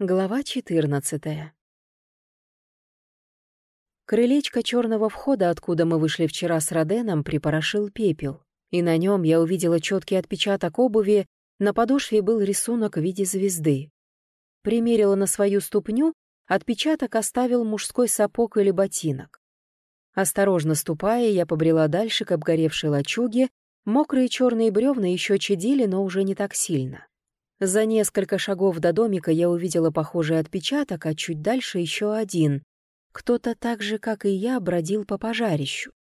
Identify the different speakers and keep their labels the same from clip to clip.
Speaker 1: Глава 14 Крылечко черного входа, откуда мы вышли вчера с Роденом, припорошил пепел, и на нем я увидела четкий отпечаток обуви, на подошве был рисунок в виде звезды. Примерила на свою ступню, отпечаток оставил мужской сапог или ботинок. Осторожно ступая, я побрела дальше к обгоревшей лачуге, мокрые черные бревна еще чадили, но уже не так сильно. За несколько шагов до домика я увидела похожий отпечаток, а чуть дальше еще один. Кто-то так же, как и я, бродил по пожарищу.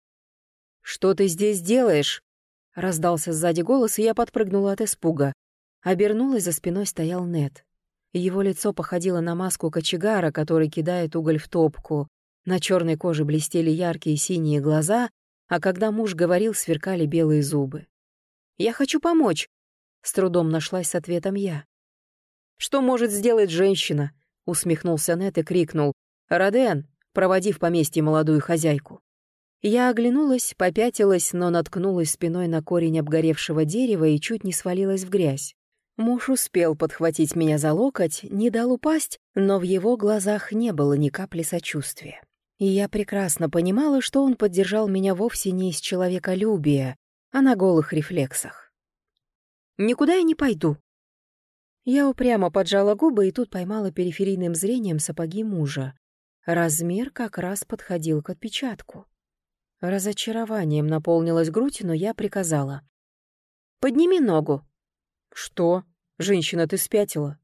Speaker 1: «Что ты здесь делаешь?» — раздался сзади голос, и я подпрыгнула от испуга. Обернулась, за спиной стоял Нет. Его лицо походило на маску кочегара, который кидает уголь в топку. На черной коже блестели яркие синие глаза, а когда муж говорил, сверкали белые зубы. «Я хочу помочь», с трудом нашлась с ответом я. «Что может сделать женщина?» — усмехнулся Нет и крикнул. «Роден, проводи в поместье молодую хозяйку». Я оглянулась, попятилась, но наткнулась спиной на корень обгоревшего дерева и чуть не свалилась в грязь. Муж успел подхватить меня за локоть, не дал упасть, но в его глазах не было ни капли сочувствия. И я прекрасно понимала, что он поддержал меня вовсе не из человеколюбия, а на голых рефлексах. Никуда я не пойду». Я упрямо поджала губы и тут поймала периферийным зрением сапоги мужа. Размер как раз подходил к отпечатку. Разочарованием наполнилась грудь, но я приказала. «Подними ногу». «Что? Женщина, ты спятила?»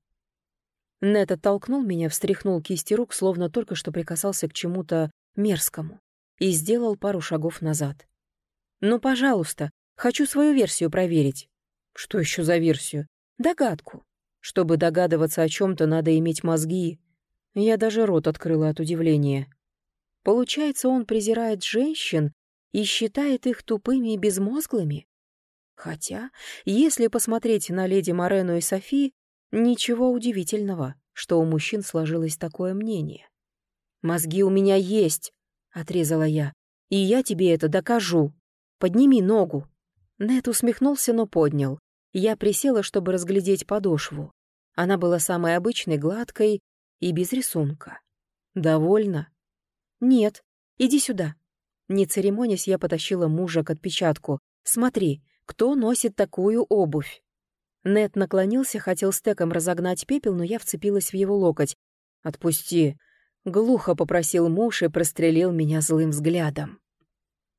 Speaker 1: Нет оттолкнул меня, встряхнул кисти рук, словно только что прикасался к чему-то мерзкому, и сделал пару шагов назад. «Ну, пожалуйста, хочу свою версию проверить». Что еще за версию? Догадку. Чтобы догадываться о чем-то, надо иметь мозги. Я даже рот открыла от удивления. Получается, он презирает женщин и считает их тупыми и безмозглыми? Хотя, если посмотреть на леди Морену и Софи, ничего удивительного, что у мужчин сложилось такое мнение. «Мозги у меня есть», — отрезала я, — «и я тебе это докажу. Подними ногу». Нет усмехнулся, но поднял. Я присела, чтобы разглядеть подошву. Она была самой обычной, гладкой и без рисунка. «Довольно?» «Нет. Иди сюда». Не церемонясь, я потащила мужа к отпечатку. «Смотри, кто носит такую обувь?» Нет наклонился, хотел стеком разогнать пепел, но я вцепилась в его локоть. «Отпусти!» — глухо попросил муж и прострелил меня злым взглядом.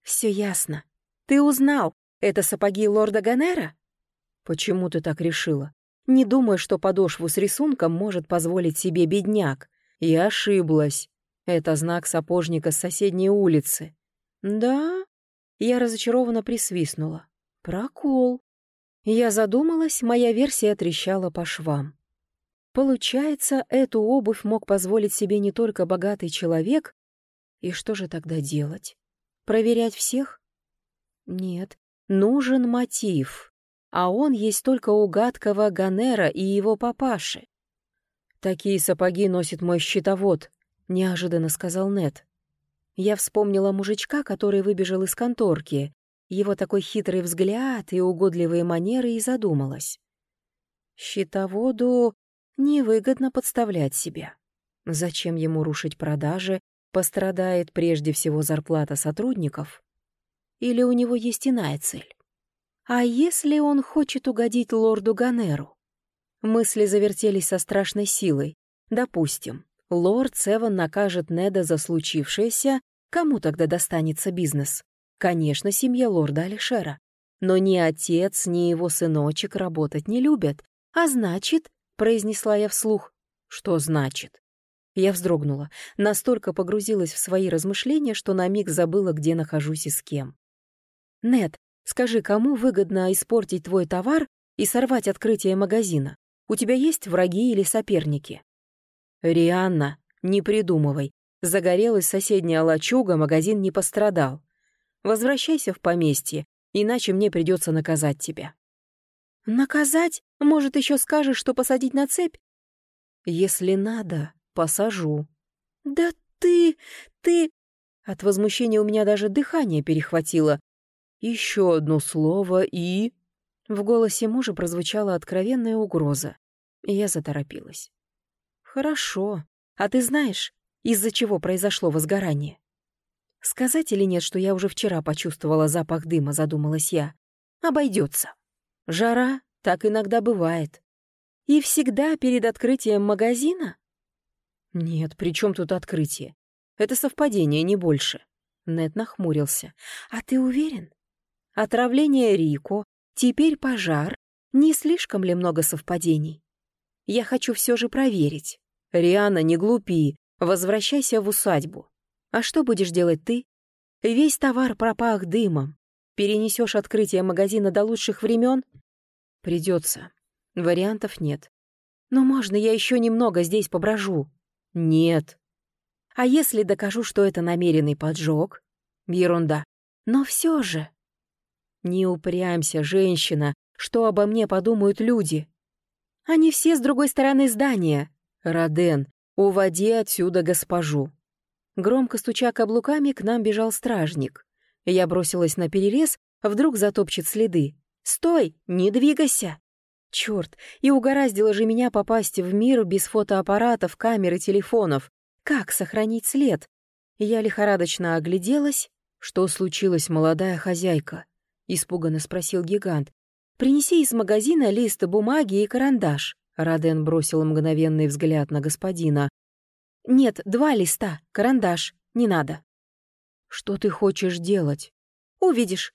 Speaker 1: «Все ясно. Ты узнал. Это сапоги лорда Ганера?» «Почему ты так решила? Не думай, что подошву с рисунком может позволить себе бедняк. Я ошиблась. Это знак сапожника с соседней улицы». «Да?» Я разочарованно присвистнула. «Прокол». Я задумалась, моя версия трещала по швам. Получается, эту обувь мог позволить себе не только богатый человек. И что же тогда делать? Проверять всех? Нет, нужен мотив а он есть только у гадкого Ганера и его папаши. «Такие сапоги носит мой щитовод», — неожиданно сказал Нет. Я вспомнила мужичка, который выбежал из конторки, его такой хитрый взгляд и угодливые манеры, и задумалась. Щитоводу невыгодно подставлять себя. Зачем ему рушить продажи, пострадает прежде всего зарплата сотрудников? Или у него есть иная цель? А если он хочет угодить лорду Ганеру? Мысли завертелись со страшной силой. Допустим, лорд Севан накажет Неда за случившееся, кому тогда достанется бизнес? Конечно, семья лорда Алишера. Но ни отец, ни его сыночек работать не любят. А значит, — произнесла я вслух, — что значит? Я вздрогнула, настолько погрузилась в свои размышления, что на миг забыла, где нахожусь и с кем. «Нед, Скажи, кому выгодно испортить твой товар и сорвать открытие магазина? У тебя есть враги или соперники? Рианна, не придумывай. Загорелась соседняя лачуга, магазин не пострадал. Возвращайся в поместье, иначе мне придется наказать тебя. Наказать? Может, еще скажешь, что посадить на цепь? Если надо, посажу. Да ты... ты... От возмущения у меня даже дыхание перехватило. Еще одно слово и... В голосе мужа прозвучала откровенная угроза, я заторопилась. Хорошо. А ты знаешь, из-за чего произошло возгорание? Сказать или нет, что я уже вчера почувствовала запах дыма, задумалась я. Обойдется. Жара, так иногда бывает. И всегда перед открытием магазина? Нет, при чем тут открытие? Это совпадение, не больше. Нед нахмурился. А ты уверен? Отравление Рико, теперь пожар. Не слишком ли много совпадений? Я хочу все же проверить. Риана, не глупи. Возвращайся в усадьбу. А что будешь делать ты? Весь товар пропах дымом. Перенесешь открытие магазина до лучших времен? Придется. Вариантов нет. Но можно я еще немного здесь поброжу? Нет. А если докажу, что это намеренный поджог? Ерунда. Но все же... Не упрямься, женщина, что обо мне подумают люди. Они все с другой стороны здания. Роден, уводи отсюда госпожу. Громко стуча каблуками, к нам бежал стражник. Я бросилась на перерез, вдруг затопчет следы. «Стой! Не двигайся!» Черт, и угораздило же меня попасть в мир без фотоаппаратов, камер и телефонов. Как сохранить след? Я лихорадочно огляделась. «Что случилось, молодая хозяйка?» — испуганно спросил гигант. «Принеси из магазина лист бумаги и карандаш». Раден бросил мгновенный взгляд на господина. «Нет, два листа, карандаш, не надо». «Что ты хочешь делать?» «Увидишь».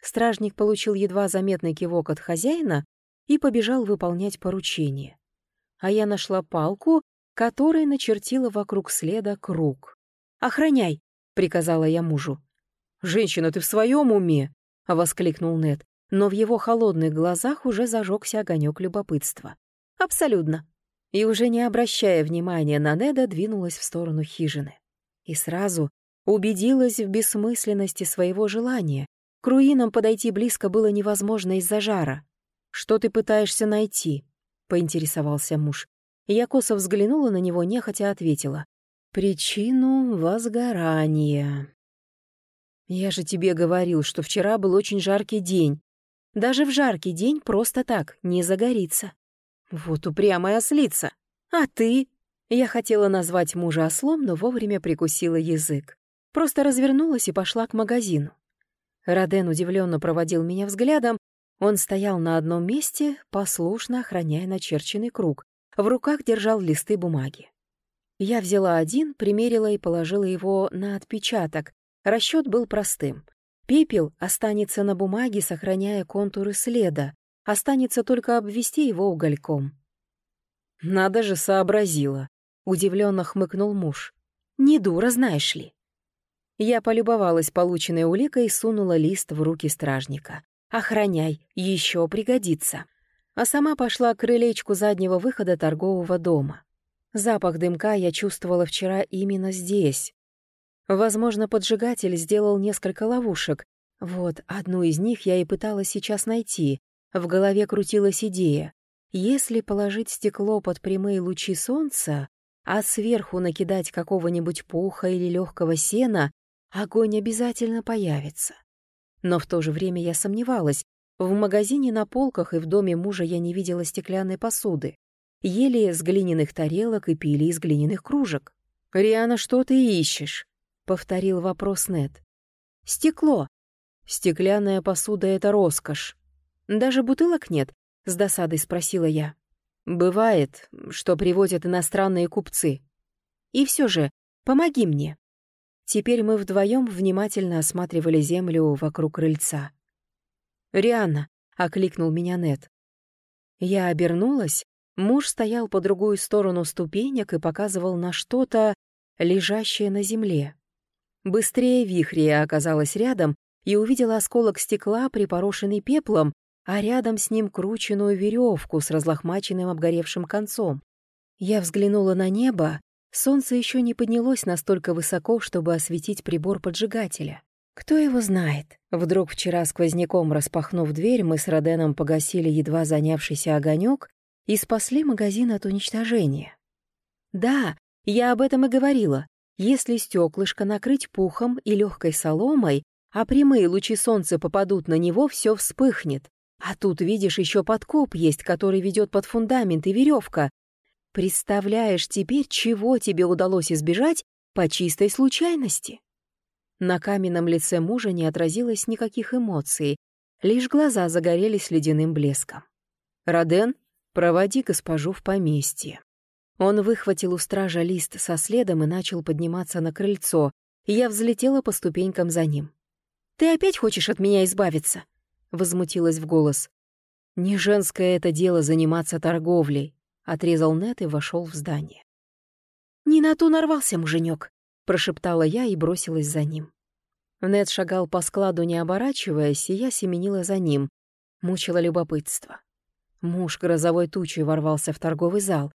Speaker 1: Стражник получил едва заметный кивок от хозяина и побежал выполнять поручение. А я нашла палку, которой начертила вокруг следа круг. «Охраняй!» — приказала я мужу. «Женщина, ты в своем уме?» — воскликнул Нед, но в его холодных глазах уже зажегся огонек любопытства. «Абсолютно!» И уже не обращая внимания на Неда, двинулась в сторону хижины. И сразу убедилась в бессмысленности своего желания. К руинам подойти близко было невозможно из-за жара. «Что ты пытаешься найти?» — поинтересовался муж. Я косо взглянула на него, нехотя ответила. «Причину возгорания». «Я же тебе говорил, что вчера был очень жаркий день. Даже в жаркий день просто так не загорится». «Вот упрямая ослица! А ты?» Я хотела назвать мужа ослом, но вовремя прикусила язык. Просто развернулась и пошла к магазину. Роден удивленно проводил меня взглядом, он стоял на одном месте, послушно охраняя начерченный круг. В руках держал листы бумаги. Я взяла один, примерила и положила его на отпечаток. Расчет был простым. Пепел останется на бумаге, сохраняя контуры следа. Останется только обвести его угольком. «Надо же, сообразила», — удивленно хмыкнул муж. «Не дура, знаешь ли». Я полюбовалась полученной уликой и сунула лист в руки стражника. Охраняй, еще пригодится. А сама пошла к крылечку заднего выхода торгового дома. Запах дымка я чувствовала вчера именно здесь. Возможно, поджигатель сделал несколько ловушек. Вот, одну из них я и пыталась сейчас найти. В голове крутилась идея. Если положить стекло под прямые лучи солнца, а сверху накидать какого-нибудь пуха или легкого сена, огонь обязательно появится. Но в то же время я сомневалась. В магазине на полках и в доме мужа я не видела стеклянной посуды. Ели с глиняных тарелок и пили из глиняных кружек. «Риана, что ты ищешь?» — повторил вопрос Нет. «Стекло. Стеклянная посуда — это роскошь. Даже бутылок нет?» — с досадой спросила я. «Бывает, что привозят иностранные купцы. И все же, помоги мне». Теперь мы вдвоем внимательно осматривали землю вокруг крыльца. «Рианна!» — окликнул меня Нет. Я обернулась. Муж стоял по другую сторону ступенек и показывал на что-то, лежащее на земле. Быстрее вихрия оказалась рядом и увидела осколок стекла, припорошенный пеплом, а рядом с ним крученную веревку с разлохмаченным обгоревшим концом. Я взглянула на небо Солнце еще не поднялось настолько высоко, чтобы осветить прибор поджигателя. Кто его знает? Вдруг вчера сквозняком распахнув дверь, мы с Роденом погасили едва занявшийся огонек и спасли магазин от уничтожения. Да, я об этом и говорила. Если стеклышко накрыть пухом и легкой соломой, а прямые лучи солнца попадут на него, все вспыхнет. А тут, видишь, еще подкоп есть, который ведет под фундамент и веревка. Представляешь теперь, чего тебе удалось избежать по чистой случайности?» На каменном лице мужа не отразилось никаких эмоций, лишь глаза загорелись ледяным блеском. «Роден, проводи госпожу в поместье». Он выхватил у стража лист со следом и начал подниматься на крыльцо, и я взлетела по ступенькам за ним. «Ты опять хочешь от меня избавиться?» — возмутилась в голос. «Не женское это дело заниматься торговлей», — отрезал Нет и вошел в здание. «Не на ту нарвался муженек», — прошептала я и бросилась за ним. Нед шагал по складу, не оборачиваясь, и я семенила за ним. Мучило любопытство. Муж грозовой тучей ворвался в торговый зал.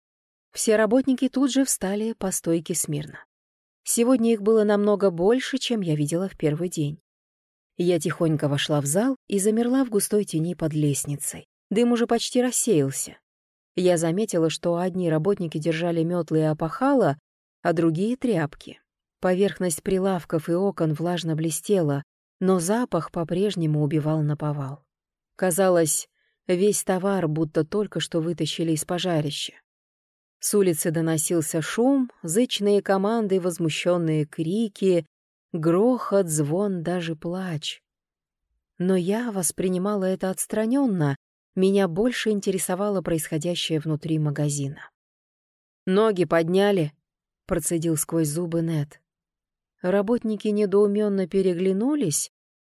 Speaker 1: Все работники тут же встали по стойке смирно. Сегодня их было намного больше, чем я видела в первый день. Я тихонько вошла в зал и замерла в густой тени под лестницей. Дым уже почти рассеялся. Я заметила, что одни работники держали метлы и опахала, а другие — тряпки. Поверхность прилавков и окон влажно блестела, но запах по-прежнему убивал наповал. Казалось, весь товар будто только что вытащили из пожарища. С улицы доносился шум, зычные команды, возмущенные крики, грохот, звон, даже плач. Но я воспринимала это отстраненно, меня больше интересовало происходящее внутри магазина. «Ноги подняли», — процедил сквозь зубы Нет. Работники недоуменно переглянулись.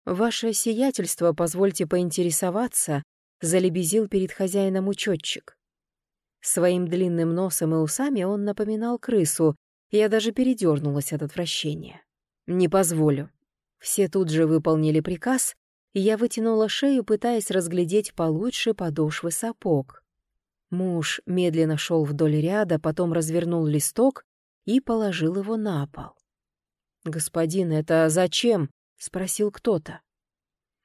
Speaker 1: «Ваше сиятельство, позвольте поинтересоваться», — залебезил перед хозяином учетчик. Своим длинным носом и усами он напоминал крысу, я даже передернулась от отвращения. «Не позволю». Все тут же выполнили приказ, и я вытянула шею, пытаясь разглядеть получше подошвы сапог. Муж медленно шел вдоль ряда, потом развернул листок и положил его на пол. «Господин, это зачем?» — спросил кто-то.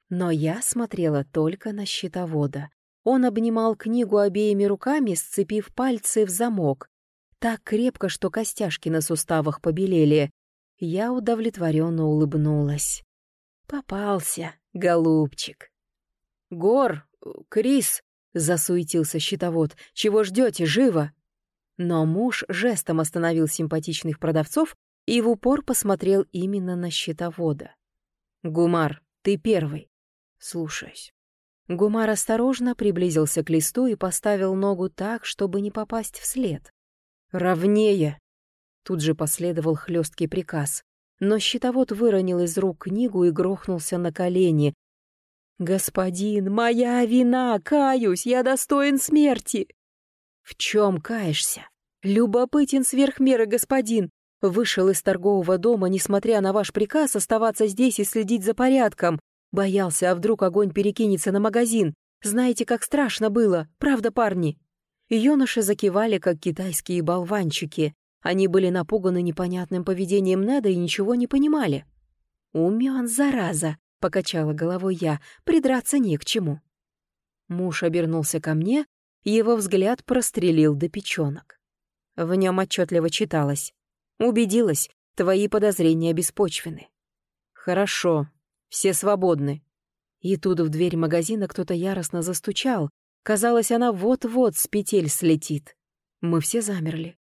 Speaker 1: Но я смотрела только на счетовода. Он обнимал книгу обеими руками, сцепив пальцы в замок. Так крепко, что костяшки на суставах побелели. Я удовлетворенно улыбнулась. «Попался, голубчик». «Гор, Крис!» — засуетился счетовод. «Чего ждете, живо?» Но муж жестом остановил симпатичных продавцов и в упор посмотрел именно на счетовода. «Гумар, ты первый». «Слушаюсь». Гумар осторожно приблизился к листу и поставил ногу так, чтобы не попасть в след. «Ровнее!» Тут же последовал хлесткий приказ. Но щитовод выронил из рук книгу и грохнулся на колени. «Господин, моя вина! Каюсь! Я достоин смерти!» «В чем каешься?» «Любопытен сверх меры, господин! Вышел из торгового дома, несмотря на ваш приказ оставаться здесь и следить за порядком. Боялся, а вдруг огонь перекинется на магазин. Знаете, как страшно было, правда, парни?» Юноши закивали, как китайские болванчики. Они были напуганы непонятным поведением Неда и ничего не понимали. «Умён, зараза!» — покачала головой я. «Придраться не к чему». Муж обернулся ко мне, его взгляд прострелил до печенок. В нем отчетливо читалось. Убедилась, твои подозрения беспочвены. Хорошо, все свободны. И тут в дверь магазина кто-то яростно застучал. Казалось, она вот-вот с петель слетит. Мы все замерли.